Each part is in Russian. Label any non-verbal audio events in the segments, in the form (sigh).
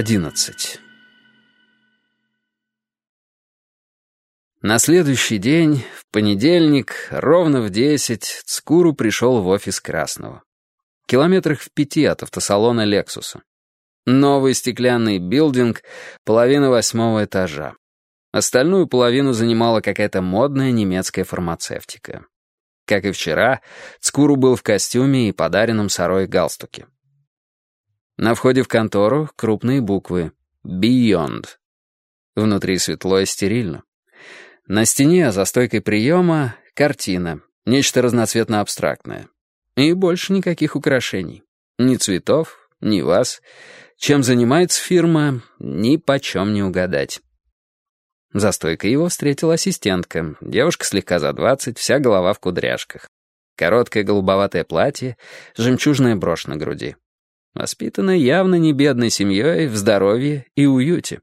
11. На следующий день, в понедельник, ровно в десять, Цкуру пришел в офис Красного. Километрах в пяти от автосалона «Лексуса». Новый стеклянный билдинг, половина восьмого этажа. Остальную половину занимала какая-то модная немецкая фармацевтика. Как и вчера, Цкуру был в костюме и подаренном Сарой галстуке. На входе в контору крупные буквы «Beyond». Внутри светло и стерильно. На стене за стойкой приема картина, нечто разноцветно-абстрактное. И больше никаких украшений. Ни цветов, ни вас. Чем занимается фирма, ни почем не угадать. За стойкой его встретила ассистентка, девушка слегка за двадцать, вся голова в кудряшках. Короткое голубоватое платье, жемчужная брошь на груди. Воспитана явно не бедной семьей, в здоровье и уюте.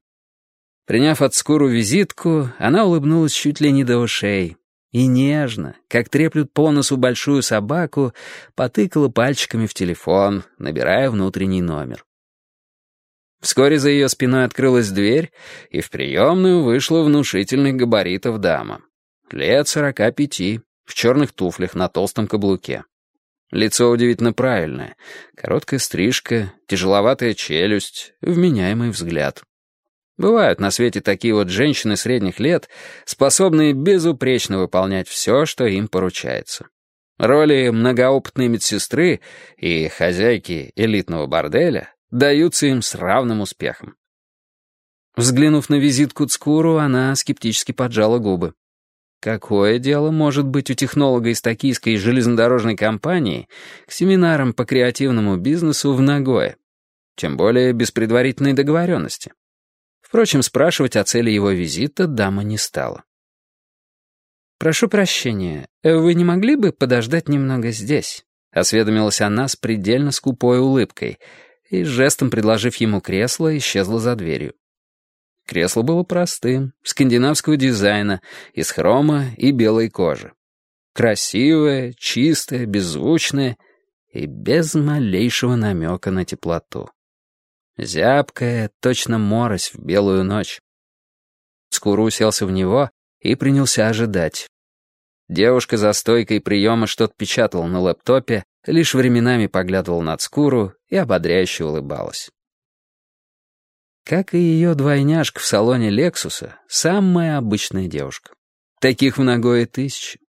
Приняв от Скуру визитку, она улыбнулась чуть ли не до ушей. И нежно, как треплют по носу большую собаку, потыкала пальчиками в телефон, набирая внутренний номер. Вскоре за ее спиной открылась дверь, и в приемную вышла внушительных габаритов дама. Лет сорока пяти, в черных туфлях на толстом каблуке. Лицо удивительно правильное. Короткая стрижка, тяжеловатая челюсть, вменяемый взгляд. Бывают на свете такие вот женщины средних лет, способные безупречно выполнять все, что им поручается. Роли многоопытной медсестры и хозяйки элитного борделя даются им с равным успехом. Взглянув на визитку Цкуру, она скептически поджала губы. Какое дело может быть у технолога из токийской железнодорожной компании к семинарам по креативному бизнесу в Нагое? Тем более без предварительной договоренности. Впрочем, спрашивать о цели его визита дама не стала. «Прошу прощения, вы не могли бы подождать немного здесь?» — осведомилась она с предельно скупой улыбкой и, жестом предложив ему кресло, исчезла за дверью. Кресло было простым, скандинавского дизайна, из хрома и белой кожи. Красивое, чистое, беззвучное и без малейшего намека на теплоту. Зябкое, точно морось в белую ночь. Скуру уселся в него и принялся ожидать. Девушка за стойкой приема что-то печатала на лэптопе, лишь временами поглядывала на Цкуру и ободряюще улыбалась. Как и ее двойняшка в салоне «Лексуса», самая обычная девушка. Таких в Нагое тысячи.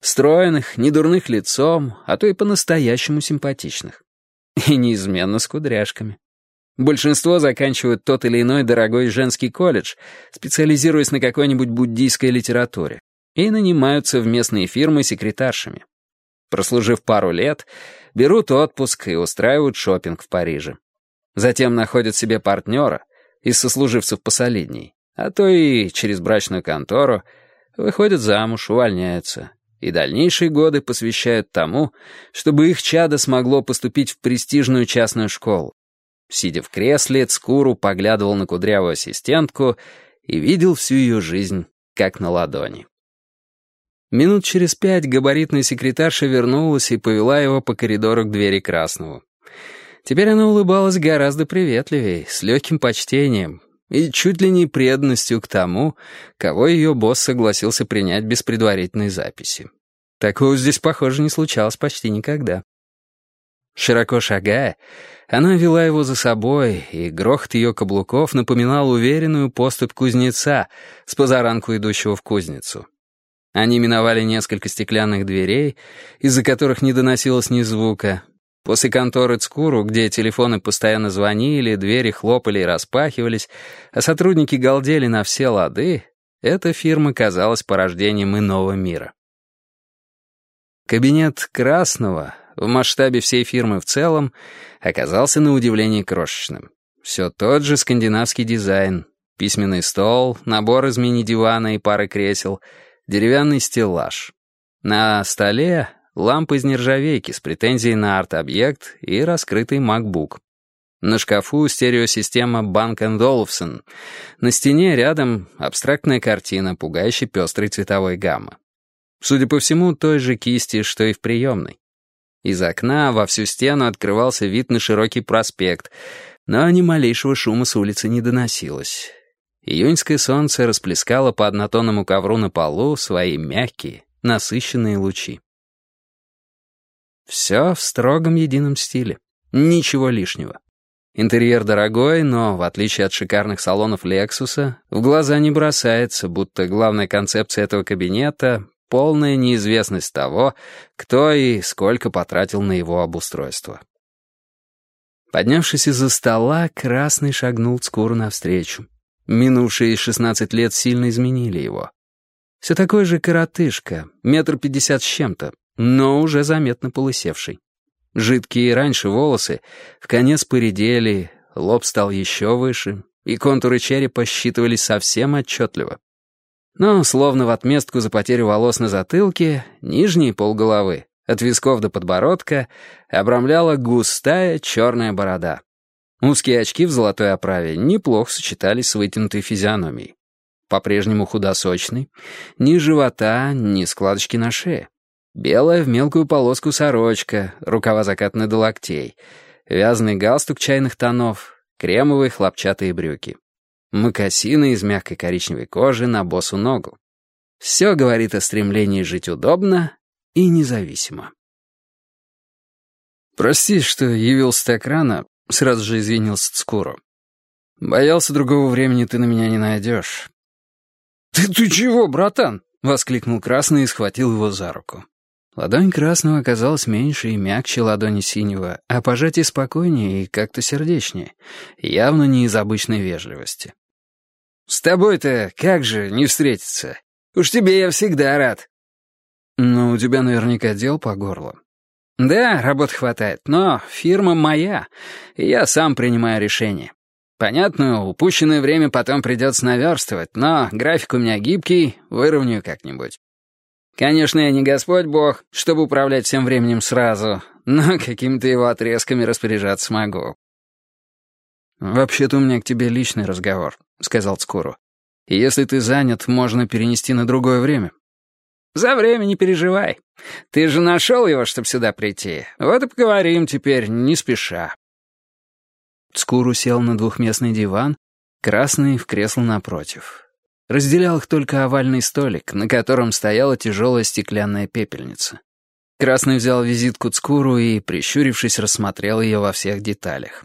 Стройных, недурных лицом, а то и по-настоящему симпатичных. И неизменно с кудряшками. Большинство заканчивают тот или иной дорогой женский колледж, специализируясь на какой-нибудь буддийской литературе, и нанимаются в местные фирмы секретаршами. Прослужив пару лет, берут отпуск и устраивают шопинг в Париже. Затем находят себе партнера, из сослуживцев посолидней, а то и через брачную контору, выходят замуж, увольняются, и дальнейшие годы посвящают тому, чтобы их чадо смогло поступить в престижную частную школу. Сидя в кресле, Цкуру поглядывал на кудрявую ассистентку и видел всю ее жизнь, как на ладони. Минут через пять габаритная секретарша вернулась и повела его по коридору к двери Красного. Теперь она улыбалась гораздо приветливее, с легким почтением и чуть ли не преданностью к тому, кого ее босс согласился принять без предварительной записи. Такого здесь, похоже, не случалось почти никогда. Широко шагая, она вела его за собой, и грохот ее каблуков напоминал уверенную поступь кузнеца с позаранку идущего в кузницу. Они миновали несколько стеклянных дверей, из-за которых не доносилось ни звука, После конторы Цкуру, где телефоны постоянно звонили, двери хлопали и распахивались, а сотрудники галдели на все лады, эта фирма казалась порождением иного мира. Кабинет Красного в масштабе всей фирмы в целом оказался на удивление крошечным. Все тот же скандинавский дизайн, письменный стол, набор из мини-дивана и пары кресел, деревянный стеллаж. На столе лампа из нержавейки с претензией на арт-объект и раскрытый MacBook. На шкафу стереосистема Bank Olufsen. На стене рядом абстрактная картина, пугающей пестрой цветовой гаммы. Судя по всему, той же кисти, что и в приемной. Из окна во всю стену открывался вид на широкий проспект. но ни малейшего шума с улицы не доносилось. Июньское солнце расплескало по однотонному ковру на полу свои мягкие, насыщенные лучи. Все в строгом едином стиле. Ничего лишнего. Интерьер дорогой, но, в отличие от шикарных салонов «Лексуса», в глаза не бросается, будто главная концепция этого кабинета — полная неизвестность того, кто и сколько потратил на его обустройство. Поднявшись из-за стола, Красный шагнул Цкуру навстречу. Минувшие 16 лет сильно изменили его. Все такой же коротышка, метр пятьдесят с чем-то, но уже заметно полысевший. Жидкие раньше волосы в конец поредели, лоб стал еще выше, и контуры черепа считывались совсем отчетливо. Но, словно в отместку за потерю волос на затылке, нижние полголовы, от висков до подбородка, обрамляла густая черная борода. Узкие очки в золотой оправе неплохо сочетались с вытянутой физиономией. По-прежнему худосочный, ни живота, ни складочки на шее. Белая в мелкую полоску сорочка, рукава закатаны до локтей, вязаный галстук чайных тонов, кремовые хлопчатые брюки. Мокасины из мягкой коричневой кожи на босу ногу. Все говорит о стремлении жить удобно и независимо. «Прости, что явился так рано», — сразу же извинился Цкуру. «Боялся, другого времени ты на меня не найдешь». «Ты, ты чего, братан?» — воскликнул Красный и схватил его за руку. Ладонь красного оказалась меньше и мягче ладони синего, а пожатие спокойнее и как-то сердечнее, явно не из обычной вежливости. «С тобой-то как же не встретиться? Уж тебе я всегда рад». «Ну, у тебя наверняка дел по горло». «Да, работы хватает, но фирма моя, и я сам принимаю решение. Понятно, упущенное время потом придется наверстывать, но график у меня гибкий, выровняю как-нибудь». Конечно, я не Господь Бог, чтобы управлять всем временем сразу, но (laughs) какими-то его отрезками распоряжаться могу. «Вообще-то у меня к тебе личный разговор», — сказал Цкуру. «И если ты занят, можно перенести на другое время». «За время не переживай. Ты же нашел его, чтобы сюда прийти. Вот и поговорим теперь, не спеша». Цкуру сел на двухместный диван, красный в кресло напротив. Разделял их только овальный столик, на котором стояла тяжелая стеклянная пепельница. Красный взял визитку Цкуру и, прищурившись, рассмотрел ее во всех деталях.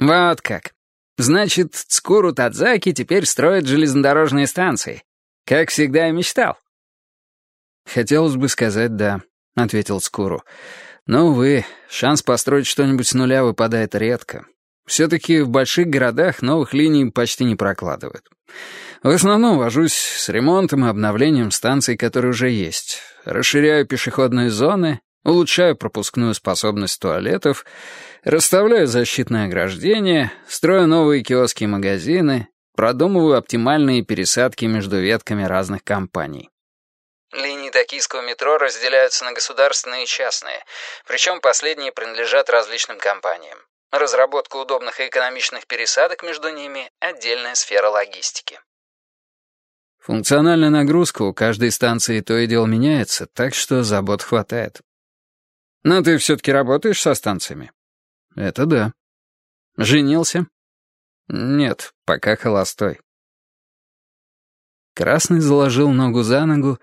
«Вот как. Значит, Цкуру Тадзаки теперь строит железнодорожные станции. Как всегда и мечтал». «Хотелось бы сказать «да», — ответил Цкуру. «Но, увы, шанс построить что-нибудь с нуля выпадает редко. Все-таки в больших городах новых линий почти не прокладывают. В основном вожусь с ремонтом и обновлением станций, которые уже есть. Расширяю пешеходные зоны, улучшаю пропускную способность туалетов, расставляю защитное ограждение, строю новые киоски и магазины, продумываю оптимальные пересадки между ветками разных компаний. Линии токийского метро разделяются на государственные и частные, причем последние принадлежат различным компаниям. Разработка удобных и экономичных пересадок между ними — отдельная сфера логистики. Функциональная нагрузка у каждой станции то и дело меняется, так что забот хватает. Но ты все-таки работаешь со станциями? Это да. Женился? Нет, пока холостой. Красный заложил ногу за ногу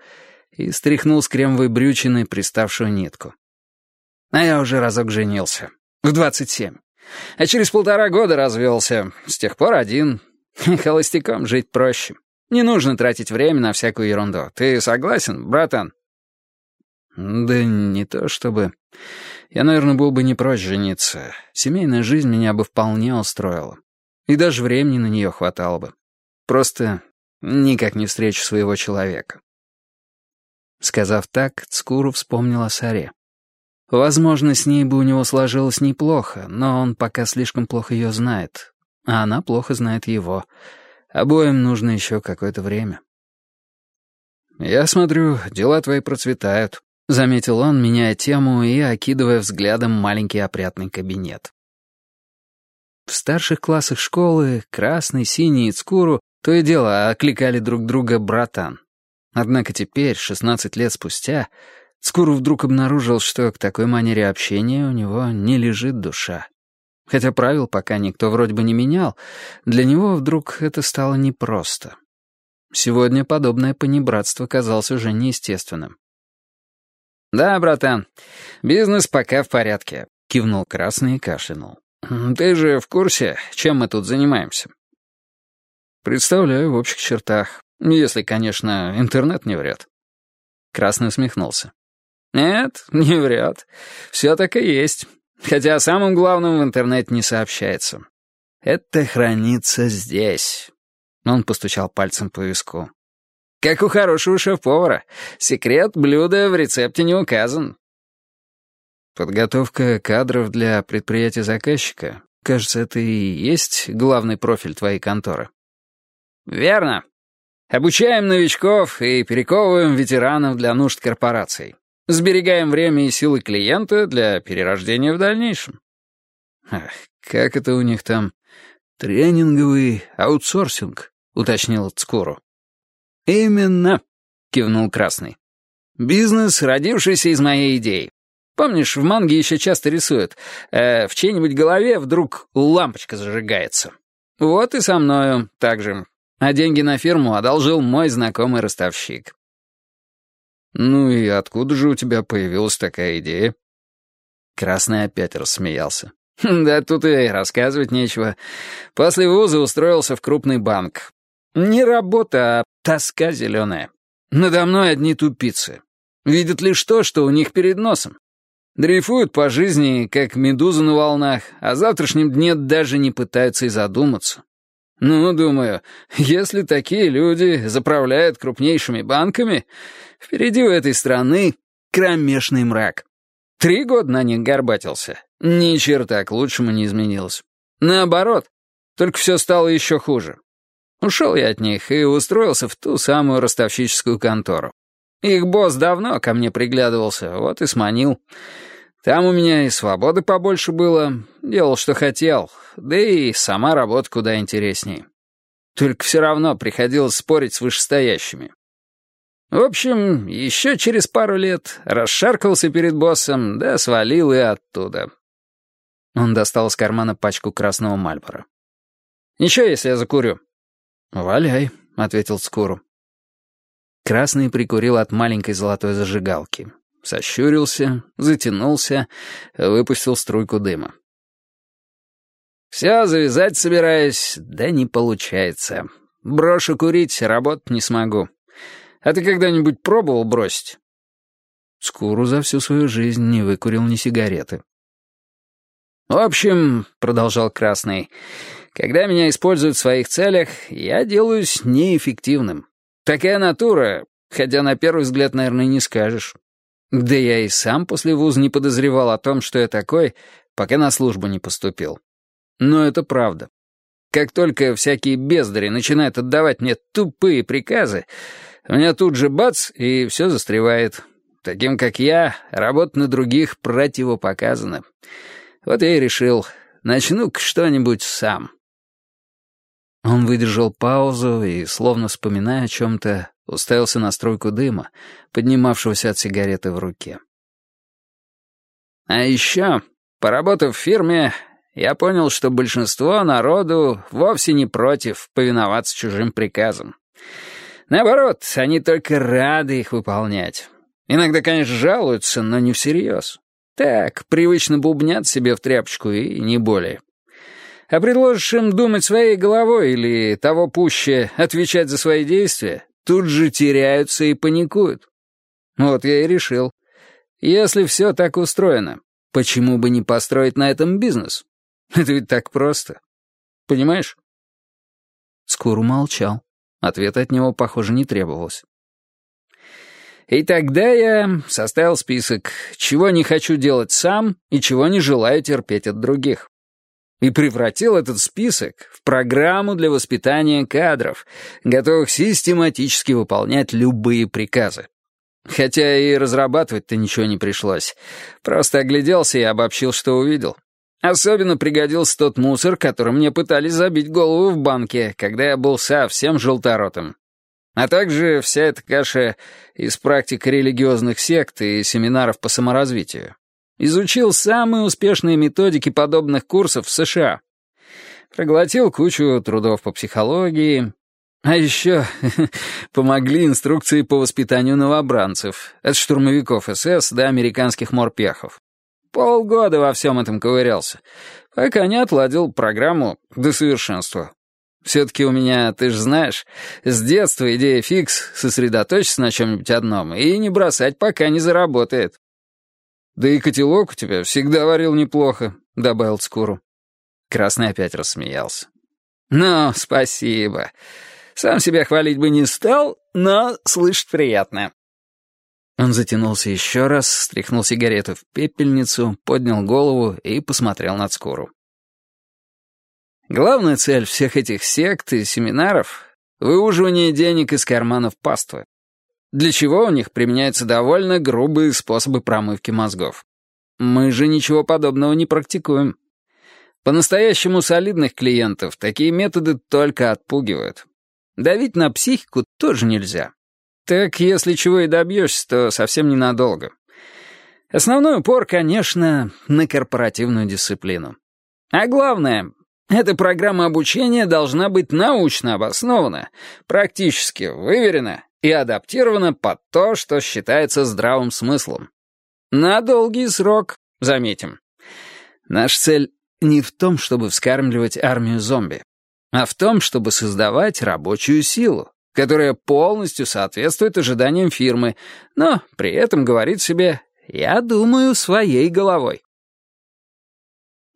и стряхнул с кремовой брючиной приставшую нитку. А я уже разок женился. В двадцать семь. А через полтора года развелся. С тех пор один. (laughs) Холостяком жить проще. Не нужно тратить время на всякую ерунду. Ты согласен, братан?» «Да не то чтобы. Я, наверное, был бы не прочь жениться. Семейная жизнь меня бы вполне устроила. И даже времени на нее хватало бы. Просто никак не встречу своего человека». Сказав так, Цкуру вспомнил о Саре. Возможно, с ней бы у него сложилось неплохо, но он пока слишком плохо ее знает, а она плохо знает его — Обоим нужно еще какое-то время. «Я смотрю, дела твои процветают», — заметил он, меняя тему и окидывая взглядом маленький опрятный кабинет. В старших классах школы красный, синий и цкуру то и дело окликали друг друга «братан». Однако теперь, 16 лет спустя, Цкуру вдруг обнаружил, что к такой манере общения у него не лежит душа. Хотя правил пока никто вроде бы не менял, для него вдруг это стало непросто. Сегодня подобное понебратство казалось уже неестественным. «Да, братан, бизнес пока в порядке», — кивнул Красный и кашлянул. «Ты же в курсе, чем мы тут занимаемся?» «Представляю в общих чертах, если, конечно, интернет не врет». Красный усмехнулся. «Нет, не врет. Все так и есть. Хотя о самом главном в интернете не сообщается. Это хранится здесь». Он постучал пальцем по виску. «Как у хорошего шеф-повара. Секрет блюда в рецепте не указан». «Подготовка кадров для предприятия заказчика. Кажется, это и есть главный профиль твоей конторы». «Верно. Обучаем новичков и перековываем ветеранов для нужд корпораций. Сберегаем время и силы клиента для перерождения в дальнейшем». Ах, как это у них там? Тренинговый аутсорсинг, уточнил Цкуру. «Именно», — кивнул Красный. «Бизнес, родившийся из моей идеи. Помнишь, в манге еще часто рисуют. Э, в чьей-нибудь голове вдруг лампочка зажигается. Вот и со мною так же. А деньги на фирму одолжил мой знакомый ростовщик. «Ну и откуда же у тебя появилась такая идея?» Красный опять рассмеялся. «Да тут и рассказывать нечего. После вуза устроился в крупный банк. Не работа, а тоска зеленая. Надо мной одни тупицы. Видят лишь то, что у них перед носом. Дрейфуют по жизни, как медузы на волнах, а завтрашнем дне даже не пытаются и задуматься. Ну, думаю, если такие люди заправляют крупнейшими банками, впереди у этой страны кромешный мрак. Три года на них горбатился. Ни черта к лучшему не изменилось. Наоборот, только все стало еще хуже. Ушел я от них и устроился в ту самую ростовщическую контору. Их босс давно ко мне приглядывался, вот и сманил. Там у меня и свободы побольше было, делал, что хотел, да и сама работа куда интереснее. Только все равно приходилось спорить с вышестоящими. В общем, еще через пару лет расшаркался перед боссом, да свалил и оттуда. Он достал из кармана пачку красного мальбора. «Ничего, если я закурю?» «Валяй», — ответил Скуру. Красный прикурил от маленькой золотой зажигалки. Сощурился, затянулся, выпустил струйку дыма. «Все, завязать собираюсь, да не получается. Брошу курить, работать не смогу. А ты когда-нибудь пробовал бросить?» Скуру за всю свою жизнь не выкурил ни сигареты. «В общем», — продолжал Красный, — «когда меня используют в своих целях, я делаюсь неэффективным. Такая натура, хотя на первый взгляд, наверное, не скажешь. Да я и сам после вуза не подозревал о том, что я такой, пока на службу не поступил. Но это правда. Как только всякие бездари начинают отдавать мне тупые приказы, у меня тут же бац, и все застревает. Таким, как я, работать на других противопоказано. Вот я и решил, начну-ка что-нибудь сам. Он выдержал паузу и, словно вспоминая о чем-то, уставился на струйку дыма, поднимавшегося от сигареты в руке. «А еще, поработав в фирме, я понял, что большинство народу вовсе не против повиноваться чужим приказам. Наоборот, они только рады их выполнять. Иногда, конечно, жалуются, но не всерьез. Так, привычно бубнят себе в тряпочку и не более. А предложишь им думать своей головой или, того пуще, отвечать за свои действия, тут же теряются и паникуют. Вот я и решил. Если все так устроено, почему бы не построить на этом бизнес? Это ведь так просто. Понимаешь? Скуру молчал. Ответа от него, похоже, не требовалось. И тогда я составил список, чего не хочу делать сам и чего не желаю терпеть от других. И превратил этот список в программу для воспитания кадров, готовых систематически выполнять любые приказы. Хотя и разрабатывать-то ничего не пришлось. Просто огляделся и обобщил, что увидел. Особенно пригодился тот мусор, которым мне пытались забить голову в банке, когда я был совсем желторотым. А также вся эта каша из практик религиозных сект и семинаров по саморазвитию. Изучил самые успешные методики подобных курсов в США. Проглотил кучу трудов по психологии. А еще (laughs) помогли инструкции по воспитанию новобранцев, от штурмовиков СС до американских морпехов. Полгода во всем этом ковырялся, пока не отладил программу до совершенства. Все-таки у меня, ты же знаешь, с детства идея фикс сосредоточиться на чем-нибудь одном и не бросать, пока не заработает. «Да и котелок у тебя всегда варил неплохо», — добавил Скуру. Красный опять рассмеялся. «Ну, спасибо. Сам себя хвалить бы не стал, но слышать приятно». Он затянулся еще раз, стряхнул сигарету в пепельницу, поднял голову и посмотрел на Скуру. Главная цель всех этих сект и семинаров — выуживание денег из карманов паствы. Для чего у них применяются довольно грубые способы промывки мозгов. Мы же ничего подобного не практикуем. По-настоящему солидных клиентов такие методы только отпугивают. Давить на психику тоже нельзя. Так, если чего и добьешься, то совсем ненадолго. Основной упор, конечно, на корпоративную дисциплину. А главное, эта программа обучения должна быть научно обоснована, практически выверена и адаптирована под то, что считается здравым смыслом. На долгий срок, заметим. Наша цель не в том, чтобы вскармливать армию зомби, а в том, чтобы создавать рабочую силу, которая полностью соответствует ожиданиям фирмы, но при этом говорит себе «я думаю своей головой».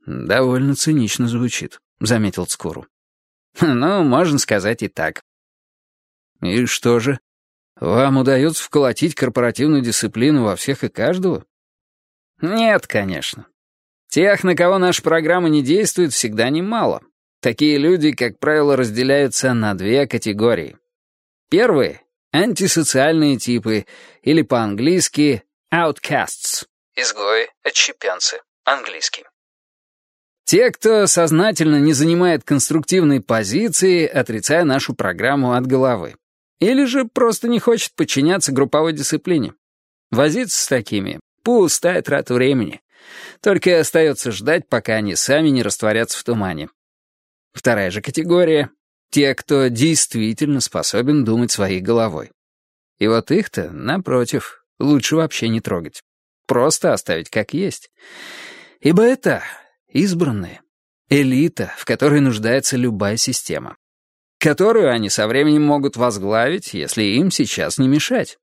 «Довольно цинично звучит», — заметил Цкуру. «Ну, можно сказать и так». «И что же? Вам удается вколотить корпоративную дисциплину во всех и каждого?» «Нет, конечно. Тех, на кого наша программа не действует, всегда немало. Такие люди, как правило, разделяются на две категории. Первые — антисоциальные типы, или по-английски «outcasts» — изгои, отщепенцы, английский. Те, кто сознательно не занимает конструктивной позиции, отрицая нашу программу от головы. Или же просто не хочет подчиняться групповой дисциплине. Возиться с такими — пустая трата времени. Только и остается ждать, пока они сами не растворятся в тумане. Вторая же категория — те, кто действительно способен думать своей головой. И вот их-то, напротив, лучше вообще не трогать. Просто оставить как есть. Ибо это избранные, элита, в которой нуждается любая система, которую они со временем могут возглавить, если им сейчас не мешать.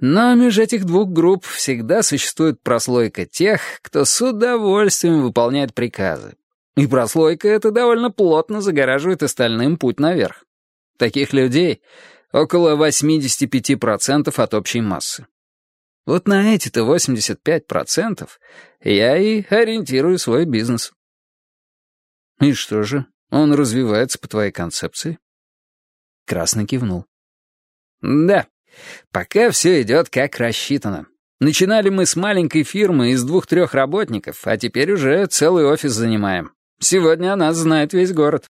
Но между этих двух групп всегда существует прослойка тех, кто с удовольствием выполняет приказы. И прослойка эта довольно плотно загораживает остальным путь наверх. Таких людей около 85% от общей массы. Вот на эти-то 85% я и ориентирую свой бизнес. И что же, он развивается по твоей концепции? Красный кивнул. Да, пока все идет как рассчитано. Начинали мы с маленькой фирмы из двух-трех работников, а теперь уже целый офис занимаем. Сегодня о нас знает весь город.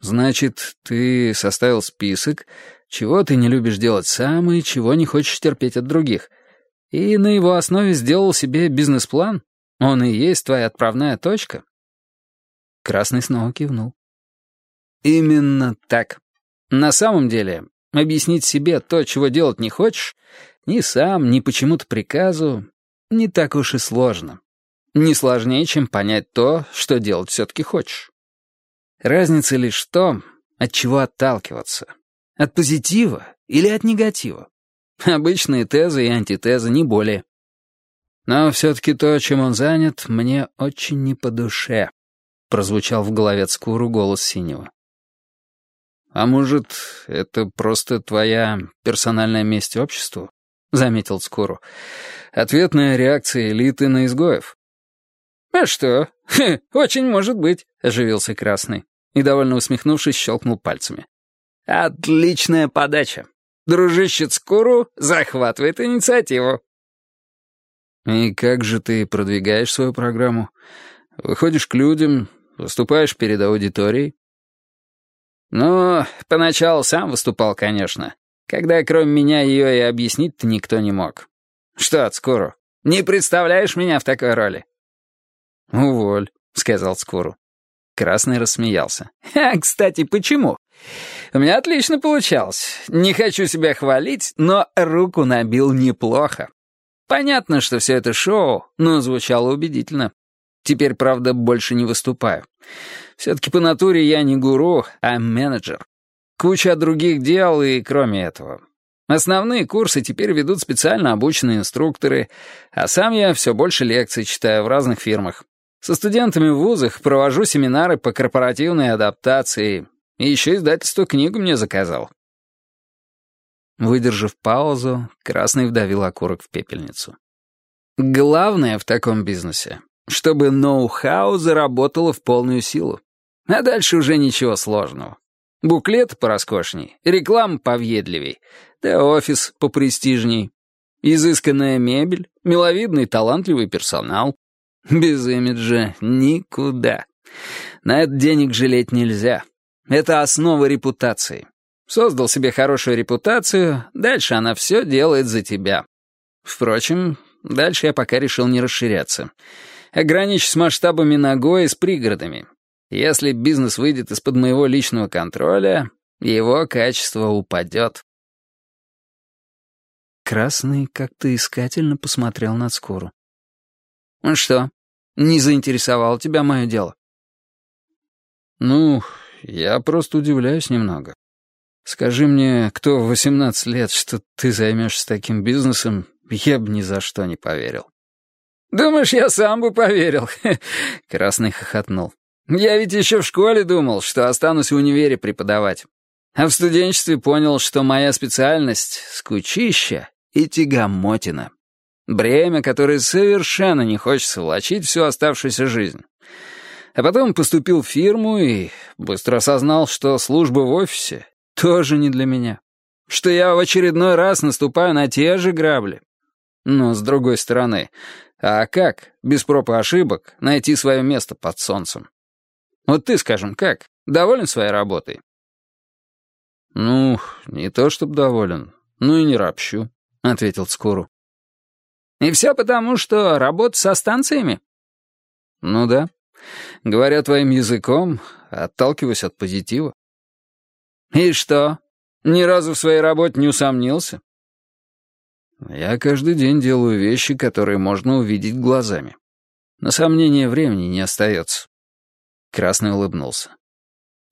Значит, ты составил список, чего ты не любишь делать сам и чего не хочешь терпеть от других. И на его основе сделал себе бизнес-план? Он и есть твоя отправная точка?» Красный снова кивнул. «Именно так. На самом деле, объяснить себе то, чего делать не хочешь, ни сам, ни почему-то приказу, не так уж и сложно. Не сложнее, чем понять то, что делать все-таки хочешь. Разница лишь в том, от чего отталкиваться. От позитива или от негатива. Обычные тезы и антитезы, не более. Но все-таки то, чем он занят, мне очень не по душе, прозвучал в голове Цкуру голос Синего. «А может, это просто твоя персональная месть обществу?» — заметил Цкуру. «Ответная реакция элиты на изгоев». «А что? Хе, очень может быть», — оживился Красный и, довольно усмехнувшись, щелкнул пальцами. «Отличная подача. Дружище Цкуру захватывает инициативу». «И как же ты продвигаешь свою программу? Выходишь к людям, выступаешь перед аудиторией?» «Ну, поначалу сам выступал, конечно, когда кроме меня ее и объяснить-то никто не мог. Что, Цкуру, Не представляешь меня в такой роли?» «Уволь», — сказал Скуру. Красный рассмеялся. (laughs) «Ха, кстати, почему? У меня отлично получалось. Не хочу себя хвалить, но руку набил неплохо. Понятно, что все это шоу, но звучало убедительно. Теперь, правда, больше не выступаю. Все-таки по натуре я не гуру, а менеджер. Куча других дел и кроме этого. Основные курсы теперь ведут специально обученные инструкторы, а сам я все больше лекций читаю в разных фирмах. Со студентами в вузах провожу семинары по корпоративной адаптации, и еще издательство книгу мне заказал. Выдержав паузу, Красный вдавил окурок в пепельницу. Главное в таком бизнесе, чтобы ноу-хау заработало в полную силу. А дальше уже ничего сложного. Буклет пороскошней, реклама поведливей, да офис попрестижней. Изысканная мебель, миловидный талантливый персонал. Без имиджа никуда. На это денег жалеть нельзя. Это основа репутации. Создал себе хорошую репутацию, дальше она все делает за тебя. Впрочем, дальше я пока решил не расширяться. Ограничь с масштабами ногой и с пригородами. Если бизнес выйдет из-под моего личного контроля, его качество упадет. Красный как-то искательно посмотрел на Скору. «Ну что, не заинтересовало тебя мое дело?» «Ну, я просто удивляюсь немного. Скажи мне, кто в 18 лет, что ты займешься таким бизнесом, я бы ни за что не поверил». «Думаешь, я сам бы поверил?» (laughs) Красный хохотнул. «Я ведь еще в школе думал, что останусь в универе преподавать. А в студенчестве понял, что моя специальность — скучища и тягомотина. Бремя, которое совершенно не хочется влачить всю оставшуюся жизнь. А потом поступил в фирму и быстро осознал, что служба в офисе тоже не для меня. Что я в очередной раз наступаю на те же грабли. Но, с другой стороны, а как, без проб и ошибок, найти свое место под солнцем? Вот ты, скажем, как, доволен своей работой? «Ну, не то чтобы доволен, ну и не ропщу», — ответил Цкуру. «И все потому, что работа со станциями?» «Ну да. Говоря твоим языком, отталкиваюсь от позитива». «И что, ни разу в своей работе не усомнился?» «Я каждый день делаю вещи, которые можно увидеть глазами. На сомнение времени не остается». Красный улыбнулся.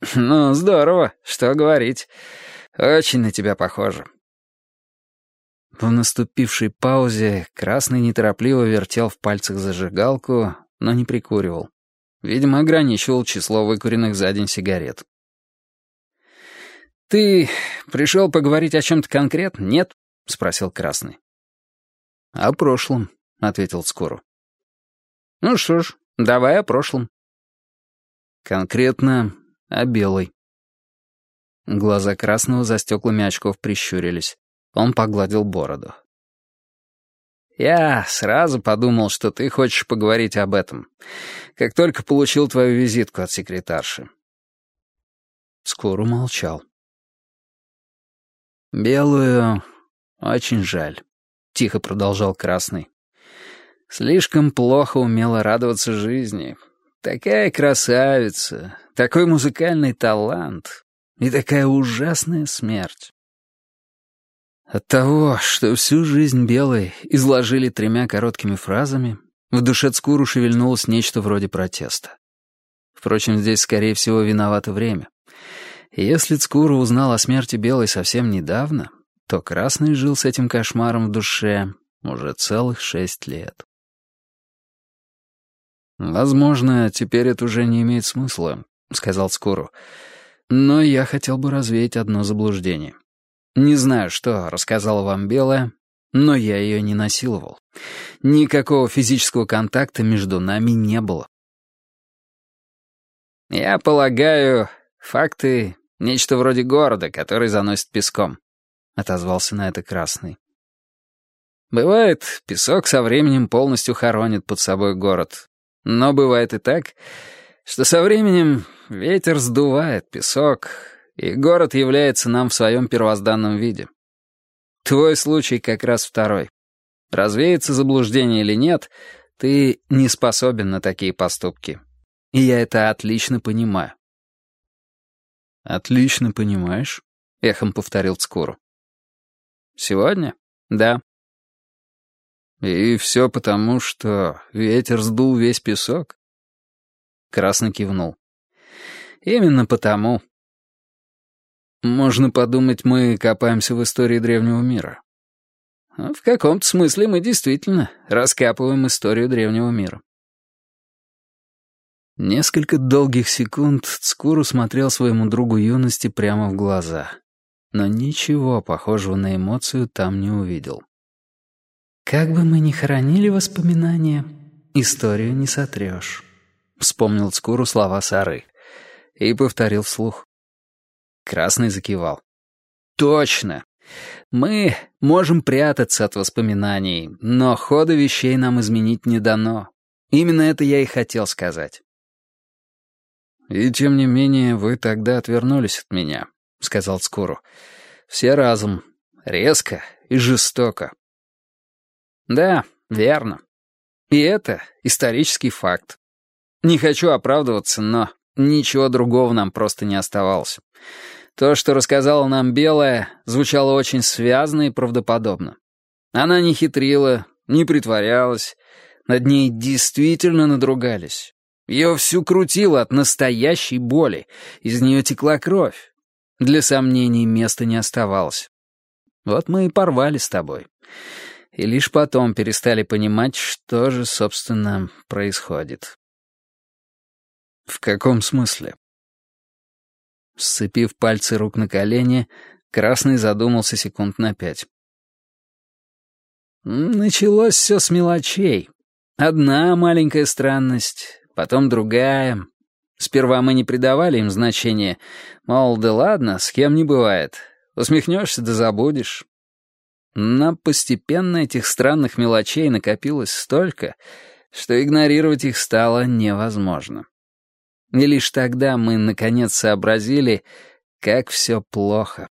(laughs) «Ну, здорово, что говорить. Очень на тебя похоже». В наступившей паузе Красный неторопливо вертел в пальцах зажигалку, но не прикуривал. Видимо, ограничивал число выкуренных за день сигарет. «Ты пришел поговорить о чем-то конкретно, нет?» — спросил Красный. «О прошлом», — ответил Скору. «Ну что ж, давай о прошлом». «Конкретно о белой». Глаза Красного за стеклами очков прищурились. Он погладил бороду. «Я сразу подумал, что ты хочешь поговорить об этом, как только получил твою визитку от секретарши». Скоро молчал. «Белую очень жаль», — тихо продолжал Красный. «Слишком плохо умела радоваться жизни. Такая красавица, такой музыкальный талант и такая ужасная смерть. От того, что всю жизнь Белой изложили тремя короткими фразами, в душе Цкуру шевельнулось нечто вроде протеста. Впрочем, здесь, скорее всего, виновато время. Если Цкуру узнал о смерти Белой совсем недавно, то Красный жил с этим кошмаром в душе уже целых шесть лет. «Возможно, теперь это уже не имеет смысла», — сказал Скуру. «Но я хотел бы развеять одно заблуждение. Не знаю, что рассказала вам Белая, но я ее не насиловал. Никакого физического контакта между нами не было. Я полагаю, факты — нечто вроде города, который заносит песком, — отозвался на это Красный. Бывает, песок со временем полностью хоронит под собой город. Но бывает и так, что со временем ветер сдувает песок, и город является нам в своем первозданном виде. Твой случай как раз второй. Развеется заблуждение или нет, ты не способен на такие поступки. И я это отлично понимаю. «Отлично понимаешь», — эхом повторил Цкуру. «Сегодня? Да». «И все потому, что ветер сдул весь песок?» Красный кивнул. «Именно потому». «Можно подумать, мы копаемся в истории древнего мира». «В каком-то смысле мы действительно раскапываем историю древнего мира». Несколько долгих секунд Цкуру смотрел своему другу юности прямо в глаза, но ничего похожего на эмоцию там не увидел. «Как бы мы ни хоронили воспоминания, историю не сотрешь», — вспомнил Цкуру слова Сары и повторил вслух. Красный закивал. «Точно! Мы можем прятаться от воспоминаний, но хода вещей нам изменить не дано. Именно это я и хотел сказать». «И тем не менее вы тогда отвернулись от меня», — сказал Скуру. «Все разом, резко и жестоко». «Да, верно. И это исторический факт. Не хочу оправдываться, но ничего другого нам просто не оставалось. То, что рассказала нам Белая, звучало очень связно и правдоподобно. Она не хитрила, не притворялась, над ней действительно надругались. Ее всю крутило от настоящей боли, из нее текла кровь. Для сомнений места не оставалось. Вот мы и порвали с тобой. И лишь потом перестали понимать, что же, собственно, происходит. В каком смысле? Сцепив пальцы рук на колени, Красный задумался секунд на пять. Началось все с мелочей. Одна маленькая странность, потом другая. Сперва мы не придавали им значения, мол, да ладно, с кем не бывает. Усмехнешься да забудешь. Но постепенно этих странных мелочей накопилось столько, что игнорировать их стало невозможно. И лишь тогда мы, наконец, сообразили, как все плохо.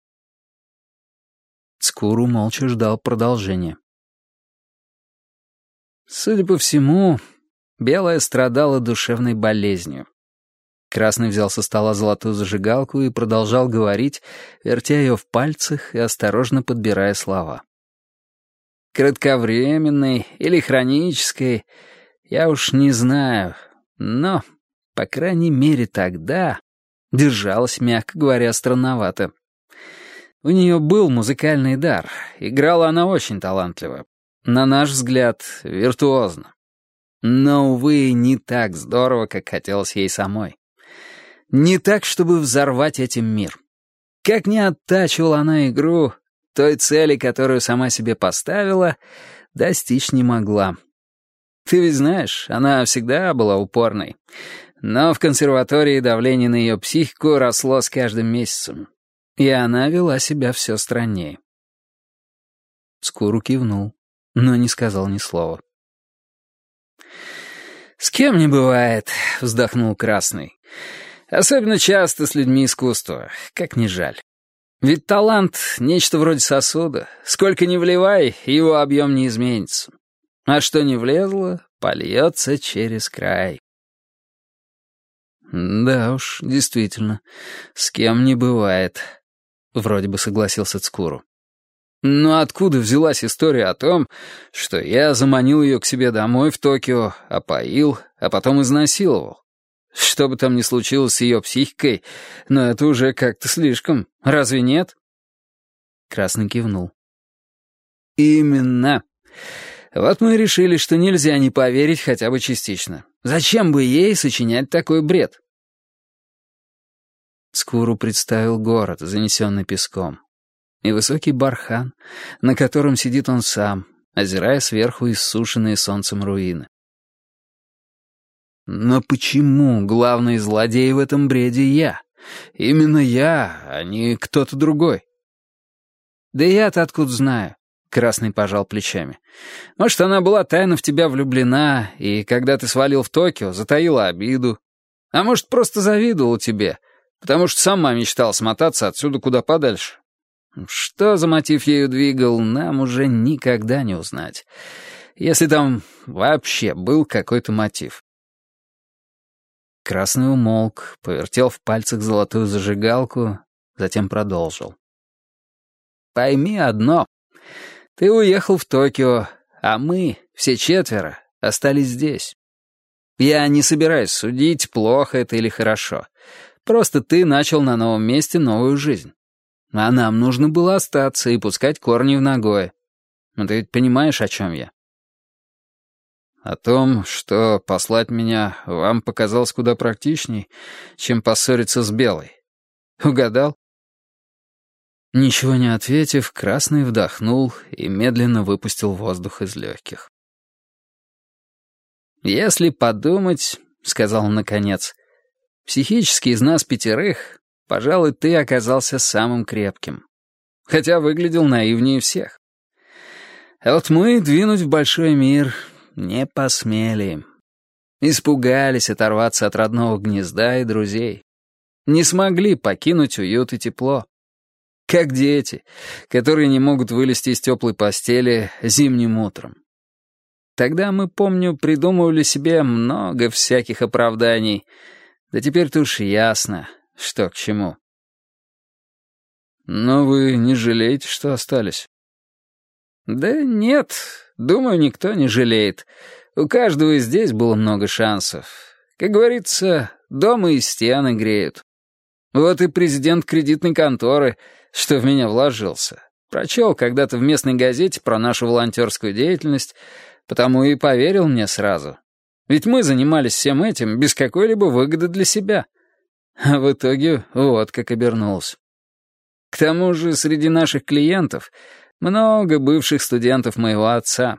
Скуру молча ждал продолжения. Судя по всему, Белая страдала душевной болезнью. Красный взял со стола золотую зажигалку и продолжал говорить, вертя ее в пальцах и осторожно подбирая слова. Кратковременной или хронической, я уж не знаю, но, по крайней мере, тогда держалась, мягко говоря, странновато. У нее был музыкальный дар, играла она очень талантливо. На наш взгляд, виртуозно. Но, увы, не так здорово, как хотелось ей самой. Не так, чтобы взорвать этим мир. Как не оттачивала она игру, той цели, которую сама себе поставила, достичь не могла. Ты ведь знаешь, она всегда была упорной. Но в консерватории давление на ее психику росло с каждым месяцем. И она вела себя все страннее. Скуру кивнул, но не сказал ни слова. «С кем не бывает», — вздохнул Красный. «Особенно часто с людьми искусства, как ни жаль. Ведь талант — нечто вроде сосуда. Сколько ни вливай, его объем не изменится. А что не влезло, польется через край». «Да уж, действительно, с кем не бывает», — вроде бы согласился Цкуру. Но откуда взялась история о том, что я заманил ее к себе домой в Токио, опоил, а потом изнасиловал? Что бы там ни случилось с ее психикой, но это уже как-то слишком. Разве нет? Красный кивнул. Именно. Вот мы и решили, что нельзя не поверить хотя бы частично. Зачем бы ей сочинять такой бред? Скуру представил город, занесенный песком и высокий бархан, на котором сидит он сам, озирая сверху иссушенные солнцем руины. Но почему главный злодей в этом бреде я? Именно я, а не кто-то другой. Да я-то откуда знаю? Красный пожал плечами. Может, она была тайно в тебя влюблена, и когда ты свалил в Токио, затаила обиду. А может, просто завидовала тебе, потому что сама мечтал смотаться отсюда куда подальше. Что за мотив ею двигал, нам уже никогда не узнать. Если там вообще был какой-то мотив. Красный умолк, повертел в пальцах золотую зажигалку, затем продолжил. «Пойми одно. Ты уехал в Токио, а мы, все четверо, остались здесь. Я не собираюсь судить, плохо это или хорошо. Просто ты начал на новом месте новую жизнь. А нам нужно было остаться и пускать корни в ногое. Ну, ты ведь понимаешь, о чем я?» О том, что послать меня вам показалось куда практичней, чем поссориться с Белой. Угадал? Ничего не ответив, Красный вдохнул и медленно выпустил воздух из легких. «Если подумать, — сказал он наконец, — психически из нас пятерых, пожалуй, ты оказался самым крепким, хотя выглядел наивнее всех. А вот мы двинуть в большой мир не посмели. Испугались оторваться от родного гнезда и друзей. Не смогли покинуть уют и тепло. Как дети, которые не могут вылезти из теплой постели зимним утром. Тогда мы, помню, придумывали себе много всяких оправданий. Да теперь-то уж ясно, что к чему. Но вы не жалеете, что остались? Да нет, Думаю, никто не жалеет. У каждого здесь было много шансов. Как говорится, дома и стены греют. Вот и президент кредитной конторы, что в меня вложился, прочел когда-то в местной газете про нашу волонтерскую деятельность, потому и поверил мне сразу. Ведь мы занимались всем этим без какой-либо выгоды для себя. А в итоге вот как обернулось. К тому же среди наших клиентов много бывших студентов моего отца.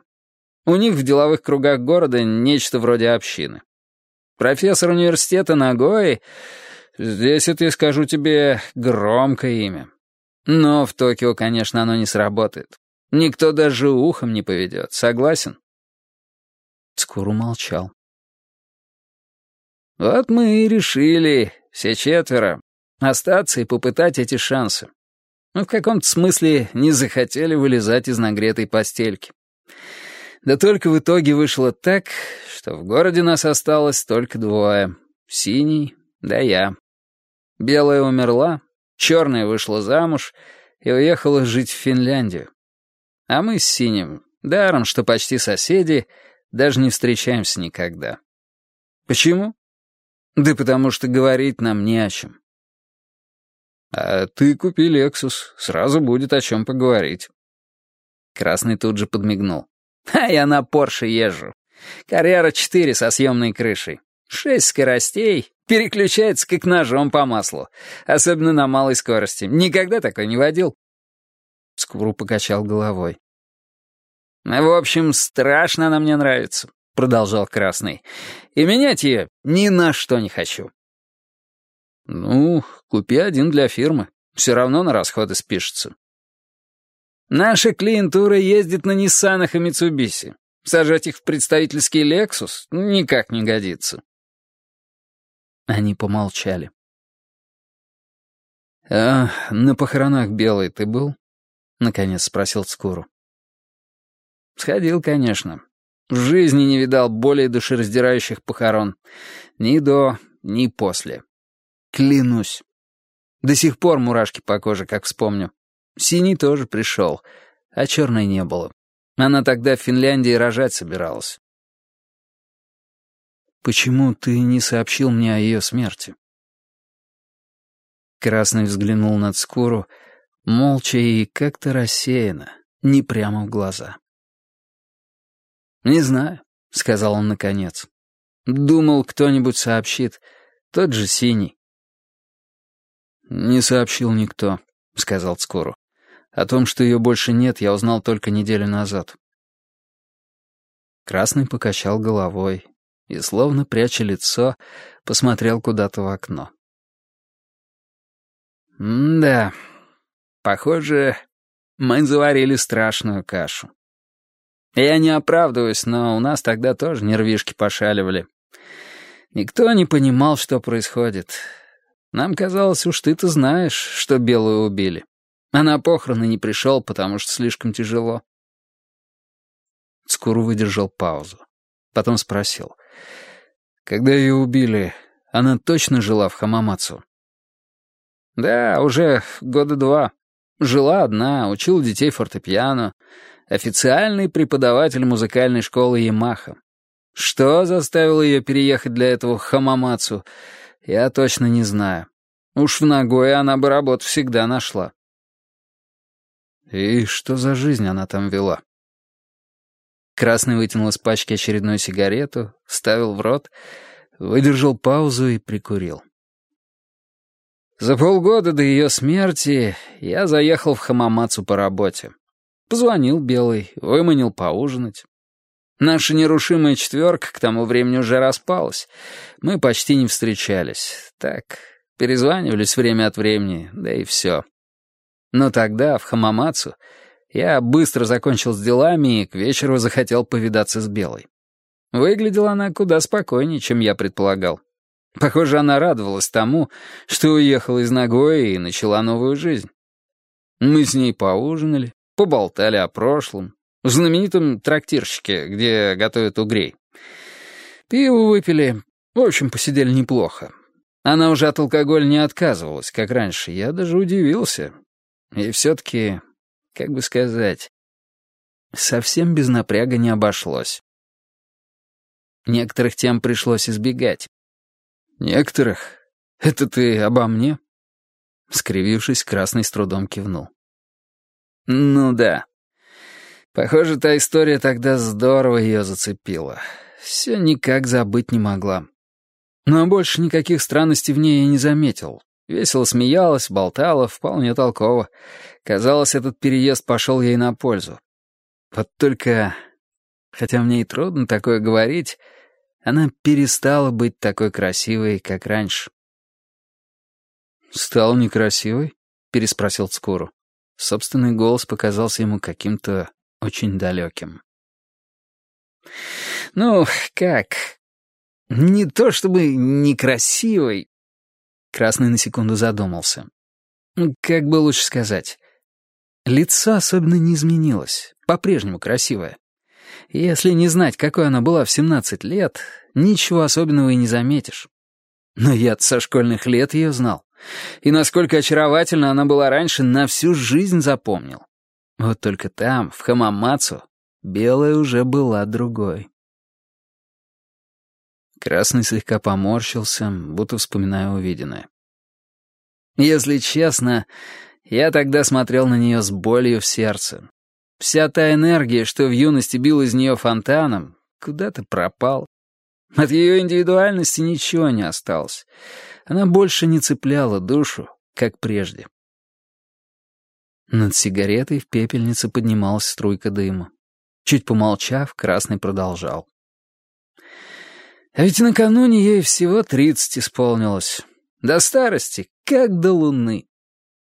У них в деловых кругах города нечто вроде общины. Профессор университета Нагои, здесь это, я скажу тебе, громкое имя. Но в Токио, конечно, оно не сработает. Никто даже ухом не поведет, согласен?» Скуру молчал. «Вот мы и решили, все четверо, остаться и попытать эти шансы. Мы в каком-то смысле не захотели вылезать из нагретой постельки. Да только в итоге вышло так, что в городе нас осталось только двое. Синий, да я. Белая умерла, черная вышла замуж и уехала жить в Финляндию. А мы с Синим, даром, что почти соседи, даже не встречаемся никогда. Почему? Да потому что говорить нам не о чем. «А ты купи «Лексус», сразу будет о чем поговорить». Красный тут же подмигнул. (laughs) «А я на Порше езжу. Карьера 4 со съемной крышей. Шесть скоростей, переключается как ножом по маслу. Особенно на малой скорости. Никогда такой не водил». Скуру покачал головой. «В общем, страшно она мне нравится», — продолжал Красный. «И менять ее ни на что не хочу. «Ну, купи один для фирмы. Все равно на расходы спишется». «Наша клиентура ездит на Ниссанах и Митсубиси. Сажать их в представительский Лексус никак не годится». Они помолчали. «А на похоронах Белой ты был?» — наконец спросил Скуру. «Сходил, конечно. В жизни не видал более душераздирающих похорон. Ни до, ни после. Клянусь. До сих пор мурашки по коже, как вспомню. Синий тоже пришел, а черной не было. Она тогда в Финляндии рожать собиралась. «Почему ты не сообщил мне о ее смерти?» Красный взглянул над Скуру, молча и как-то рассеянно, не прямо в глаза. «Не знаю», — сказал он наконец. «Думал, кто-нибудь сообщит. Тот же Синий. «Не сообщил никто», — сказал Цкуру. «О том, что ее больше нет, я узнал только неделю назад». Красный покачал головой и, словно пряча лицо, посмотрел куда-то в окно. «Да, похоже, мы заварили страшную кашу. Я не оправдываюсь, но у нас тогда тоже нервишки пошаливали. Никто не понимал, что происходит». Нам казалось, уж ты-то знаешь, что белую убили. А на похороны не пришел, потому что слишком тяжело. Скуру выдержал паузу. Потом спросил. «Когда ее убили, она точно жила в Хамамацу?» «Да, уже года два. Жила одна, учила детей фортепиано. Официальный преподаватель музыкальной школы Ямаха. Что заставило ее переехать для этого в Хамамацу, я точно не знаю. Уж в Нагое она бы работу всегда нашла». «И что за жизнь она там вела?» Красный вытянул из пачки очередную сигарету, вставил в рот, выдержал паузу и прикурил. За полгода до ее смерти я заехал в Хамамацу по работе. Позвонил Белый, выманил поужинать. Наша нерушимая четверка к тому времени уже распалась. Мы почти не встречались. Так, перезванивались время от времени, да и все. Но тогда, в Хамамацу, я быстро закончил с делами и к вечеру захотел повидаться с Белой. Выглядела она куда спокойнее, чем я предполагал. Похоже, она радовалась тому, что уехала из Нагои и начала новую жизнь. Мы с ней поужинали, поболтали о прошлом, в знаменитом трактирщике, где готовят угрей. Пиво выпили, в общем, посидели неплохо. Она уже от алкоголя не отказывалась, как раньше. Я даже удивился. И все-таки как бы сказать, совсем без напряга не обошлось. Некоторых тем пришлось избегать. Некоторых? Это ты обо мне? Скривившись, Красный с трудом кивнул. Ну да. Похоже, та история тогда здорово ее зацепила. Все никак забыть не могла. Но больше никаких странностей в ней я не заметил. Весело смеялась, болтала, вполне толково. Казалось, этот переезд пошел ей на пользу. Вот только, хотя мне и трудно такое говорить, она перестала быть такой красивой, как раньше. «Стал некрасивой?» — переспросил Цкуру. Собственный голос показался ему каким-то очень далеким. «Ну, как? Не то чтобы некрасивой, Красный на секунду задумался. Как бы лучше сказать? Лицо особенно не изменилось, по-прежнему красивое. Если не знать, какой она была в 17 лет, ничего особенного и не заметишь. Но я со школьных лет ее знал. И насколько очаровательна она была раньше, на всю жизнь запомнил. Вот только там, в Хамамацу, белая уже была другой. Красный слегка поморщился, будто вспоминая увиденное. Если честно, я тогда смотрел на нее с болью в сердце. Вся та энергия, что в юности бил из нее фонтаном, куда-то пропал. От ее индивидуальности ничего не осталось. Она больше не цепляла душу, как прежде. Над сигаретой в пепельнице поднималась струйка дыма. Чуть помолчав, Красный продолжал. А ведь накануне ей всего тридцать исполнилось. До старости, как до луны.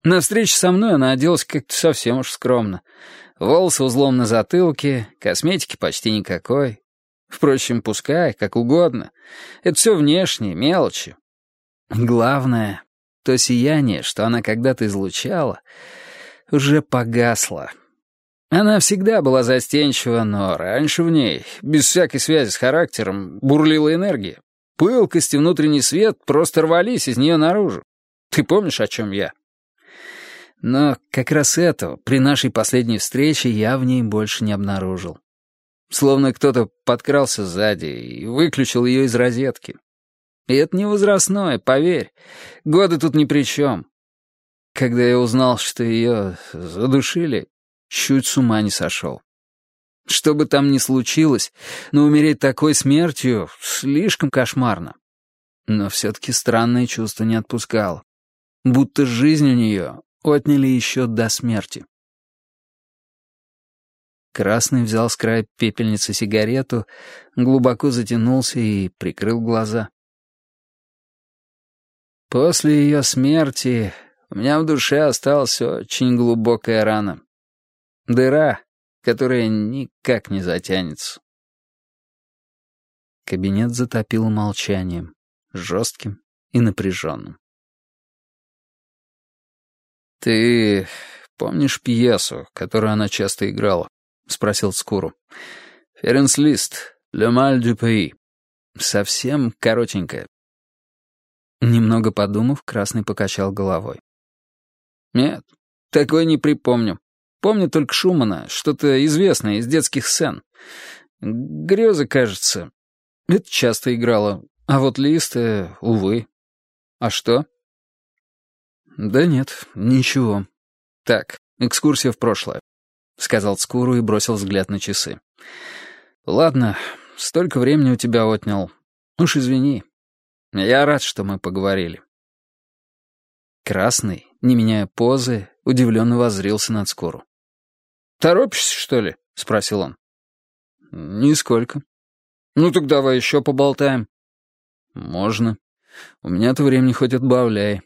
На встрече со мной она оделась как-то совсем уж скромно. Волосы узлом на затылке, косметики почти никакой. Впрочем, пускай, как угодно. Это все внешнее, мелочи. Главное, то сияние, что она когда-то излучала, уже погасло. Она всегда была застенчива, но раньше в ней, без всякой связи с характером, бурлила энергия. Пылкость и внутренний свет просто рвались из нее наружу. Ты помнишь, о чем я? Но как раз этого при нашей последней встрече я в ней больше не обнаружил. Словно кто-то подкрался сзади и выключил ее из розетки. И это не возрастное, поверь. Годы тут ни при чем. Когда я узнал, что ее задушили, чуть с ума не сошел. Что бы там ни случилось, но умереть такой смертью слишком кошмарно. Но все-таки странное чувство не отпускало. Будто жизнь у нее отняли еще до смерти. Красный взял с края пепельницы сигарету, глубоко затянулся и прикрыл глаза. После ее смерти у меня в душе осталась очень глубокая рана. Дыра, которая никак не затянется. Кабинет затопило молчанием, жестким и напряженным. «Ты помнишь пьесу, которую она часто играла?» — спросил Скуру. «Ференс Лист, «Le mal du pays». Совсем коротенькая». Немного подумав, Красный покачал головой. «Нет, такой не припомню. Помню только Шумана, что-то известное из детских сцен. Грезы, кажется. Это часто играла. А вот Лист, увы. А что?» «Да нет, ничего. Так, экскурсия в прошлое», — сказал Скуру и бросил взгляд на часы. «Ладно, столько времени у тебя отнял. Уж извини. Я рад, что мы поговорили». Красный, не меняя позы, удивленно воззрился над Скуру. «Торопишься, что ли?» — спросил он. «Нисколько». «Ну так давай еще поболтаем». «Можно. У меня-то времени хоть отбавляй».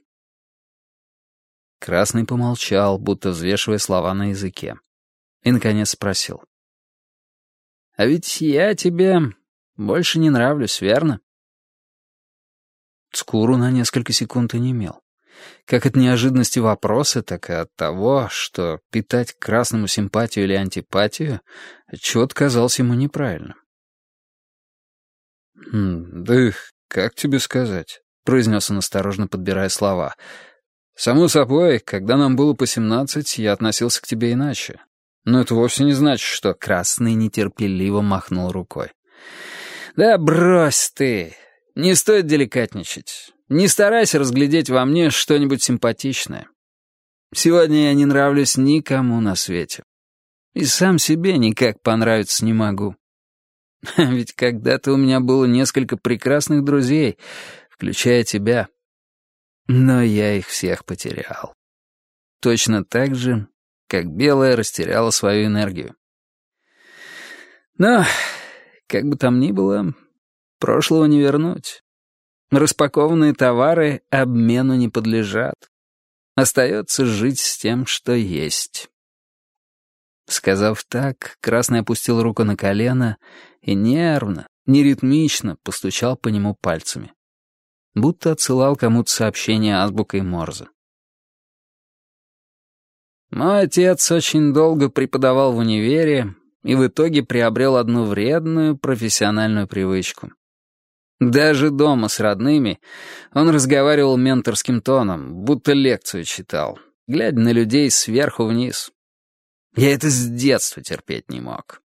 Красный помолчал, будто взвешивая слова на языке. И, наконец, спросил. «А ведь я тебе больше не нравлюсь, верно?» Скуру на несколько секунд онемел. Как от неожиданности вопроса, так и от того, что питать красному симпатию или антипатию, отчет казался ему неправильным. «Хм, «Да как тебе сказать?» — произнес он осторожно, подбирая слова — Само собой, когда нам было по семнадцать, я относился к тебе иначе. Но это вовсе не значит, что Красный нетерпеливо махнул рукой. «Да брось ты! Не стоит деликатничать. Не старайся разглядеть во мне что-нибудь симпатичное. Сегодня я не нравлюсь никому на свете. И сам себе никак понравиться не могу. (laughs) Ведь когда-то у меня было несколько прекрасных друзей, включая тебя». Но я их всех потерял. Точно так же, как белая растеряла свою энергию. Но, как бы там ни было, прошлого не вернуть. Распакованные товары обмену не подлежат. Остается жить с тем, что есть. Сказав так, Красный опустил руку на колено и нервно, неритмично постучал по нему пальцами будто отсылал кому-то сообщение азбукой Морзе. Мой отец очень долго преподавал в универе и в итоге приобрел одну вредную профессиональную привычку. Даже дома с родными он разговаривал менторским тоном, будто лекцию читал, глядя на людей сверху вниз. Я это с детства терпеть не мог.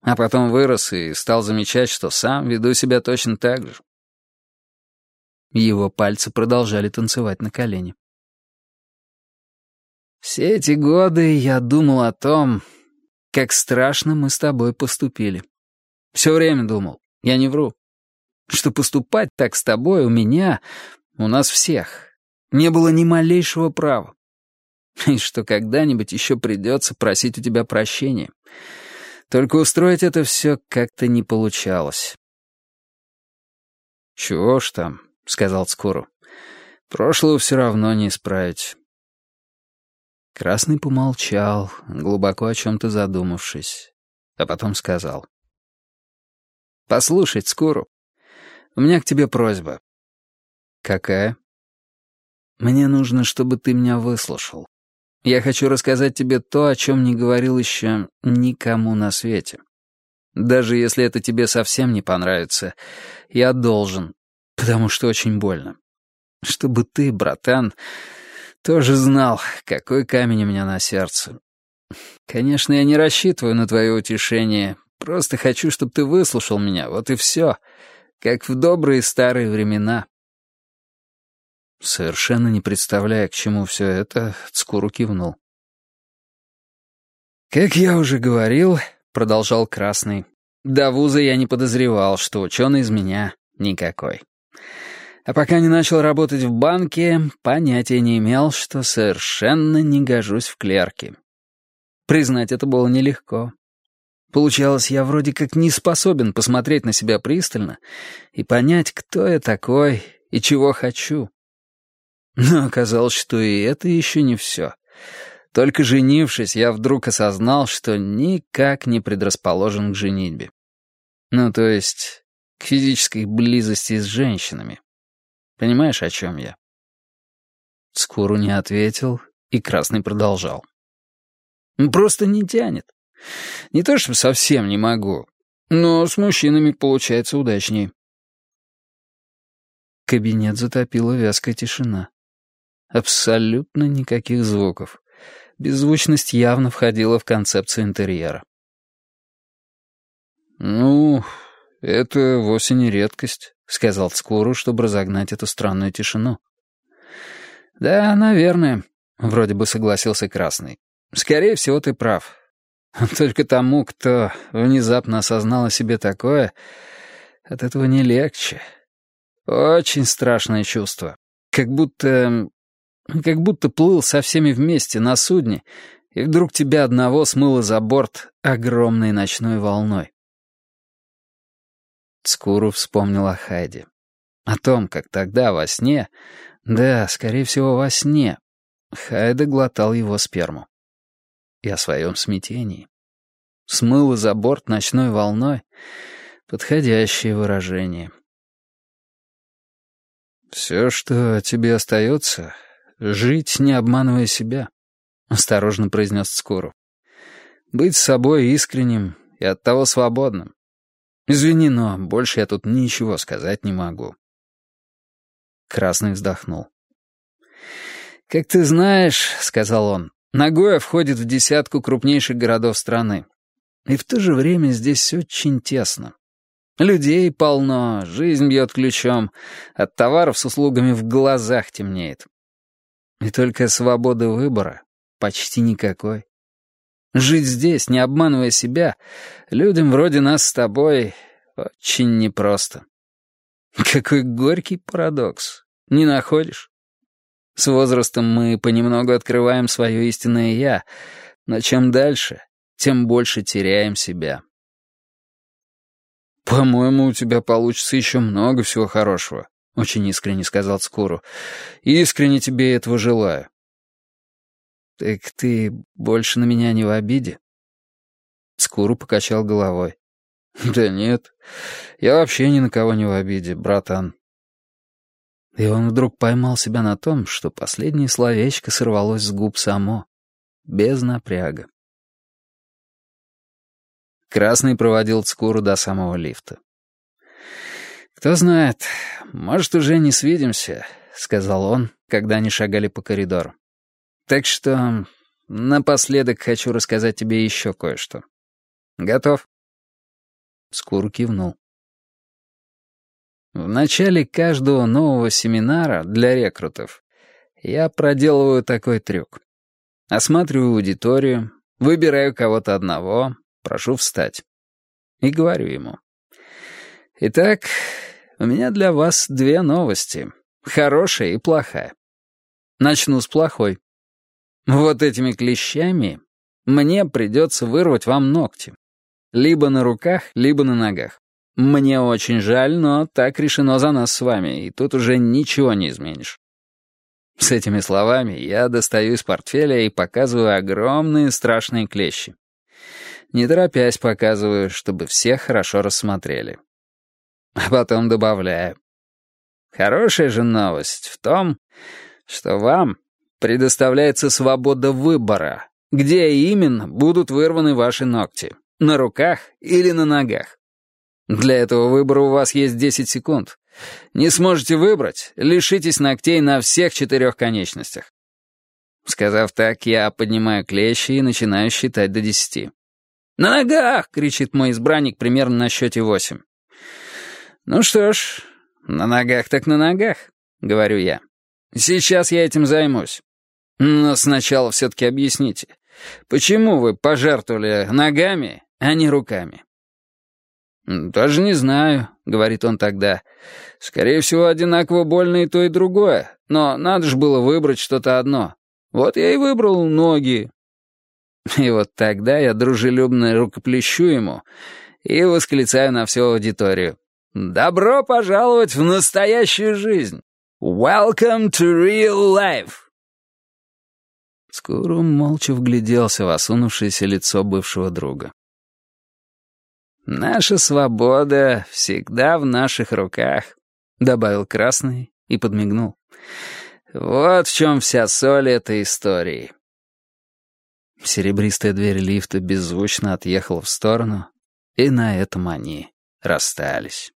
А потом вырос и стал замечать, что сам веду себя точно так же. Его пальцы продолжали танцевать на колене. «Все эти годы я думал о том, как страшно мы с тобой поступили. Все время думал, я не вру, что поступать так с тобой у меня, у нас всех, не было ни малейшего права. И что когда-нибудь еще придется просить у тебя прощения. Только устроить это все как-то не получалось». «Чего ж там?» — сказал Скору. «Прошлого все равно не исправить». Красный помолчал, глубоко о чем-то задумавшись, а потом сказал. «Послушай, Скуру, у меня к тебе просьба». «Какая?» «Мне нужно, чтобы ты меня выслушал. Я хочу рассказать тебе то, о чем не говорил еще никому на свете. Даже если это тебе совсем не понравится, я должен, потому что очень больно. Чтобы ты, братан, тоже знал, какой камень у меня на сердце. Конечно, я не рассчитываю на твое утешение, просто хочу, чтобы ты выслушал меня, вот и все, как в добрые старые времена». Совершенно не представляя, к чему все это, Цкуру кивнул. «Как я уже говорил», — продолжал Красный, — «до вуза я не подозревал, что ученый из меня никакой». А пока не начал работать в банке, понятия не имел, что совершенно не гожусь в клерки. Признать это было нелегко. Получалось, я вроде как не способен посмотреть на себя пристально и понять, кто я такой и чего хочу. Но оказалось, что и это еще не все. Только женившись, я вдруг осознал, что никак не предрасположен к женитьбе. Ну, то есть, к физической близости с женщинами. Понимаешь, о чем я?» Скуру не ответил, и Красный продолжал. Просто не тянет. Не то чтобы совсем не могу, но с мужчинами получается удачнее. Кабинет затопила вязкая тишина. Абсолютно никаких звуков. Беззвучность явно входила в концепцию интерьера. «Ну, это вовсе не редкость», — сказал Скуру, чтобы разогнать эту странную тишину. «Да, наверное», — вроде бы согласился Красный. «Скорее всего, ты прав. (laughs) Только тому, кто внезапно осознал о себе такое, от этого не легче. Очень страшное чувство. Как будто... как будто плыл со всеми вместе на судне, и вдруг тебя одного смыло за борт огромной ночной волной. Скуру вспомнил о Хайде. О том, как тогда во сне, да, скорее всего, во сне, Хайда глотал его сперму. И о своем смятении. Смыло за борт ночной волной — подходящее выражение. «Все, что тебе остается, жить, не обманывая себя», — осторожно произнес Скуру. «Быть собой искренним и оттого свободным. Извини, но больше я тут ничего сказать не могу». Красный вздохнул. «Как ты знаешь, — сказал он, — Нагоя входит в десятку крупнейших городов страны. И в то же время здесь очень тесно. Людей полно, жизнь бьет ключом, от товаров с услугами в глазах темнеет. И только свободы выбора почти никакой. Жить здесь, не обманывая себя, людям вроде нас с тобой очень непросто. Какой горький парадокс. Не находишь? С возрастом мы понемногу открываем свое истинное «я», но чем дальше, тем больше теряем себя. «По-моему, у тебя получится еще много всего хорошего», — очень искренне сказал Скуру. «Искренне тебе этого желаю». «Так ты больше на меня не в обиде?» Скуру покачал головой. «Да нет, я вообще ни на кого не в обиде, братан». И он вдруг поймал себя на том, что последнее словечко сорвалось с губ само, без напряга. Красный проводил Цкуру до самого лифта. «Кто знает, может, уже не свидимся», — сказал он, когда они шагали по коридору. «Так что напоследок хочу рассказать тебе еще кое-что. Готов?» Скур кивнул. В начале каждого нового семинара для рекрутов я проделываю такой трюк. Осматриваю аудиторию, выбираю кого-то одного, Прошу встать. И говорю ему. Итак, у меня для вас две новости. Хорошая и плохая. Начну с плохой. Вот этими клещами мне придется вырвать вам ногти. Либо на руках, либо на ногах. Мне очень жаль, но так решено за нас с вами, и тут уже ничего не изменишь. С этими словами я достаю из портфеля и показываю огромные страшные клещи. Не торопясь показываю, чтобы все хорошо рассмотрели. А потом добавляю. Хорошая же новость в том, что вам предоставляется свобода выбора, где именно будут вырваны ваши ногти, на руках или на ногах. Для этого выбора у вас есть 10 секунд. Не сможете выбрать, лишитесь ногтей на всех четырех конечностях. Сказав так, я поднимаю клещи и начинаю считать до десяти. «На ногах!» — кричит мой избранник примерно на счете восемь. «Ну что ж, на ногах так на ногах», — говорю я. «Сейчас я этим займусь. Но сначала все-таки объясните, почему вы пожертвовали ногами, а не руками?» «Даже не знаю», — говорит он тогда. «Скорее всего, одинаково больно и то, и другое, но надо же было выбрать что-то одно. Вот я и выбрал ноги, И вот тогда я дружелюбно рукоплещу ему и восклицаю на всю аудиторию. «Добро пожаловать в настоящую жизнь! Welcome to real life!» Скуру молча вгляделся в осунувшееся лицо бывшего друга. «Наша свобода всегда в наших руках», — добавил Красный и подмигнул. «Вот в чем вся соль этой истории». Серебристая дверь лифта беззвучно отъехала в сторону, и на этом они расстались.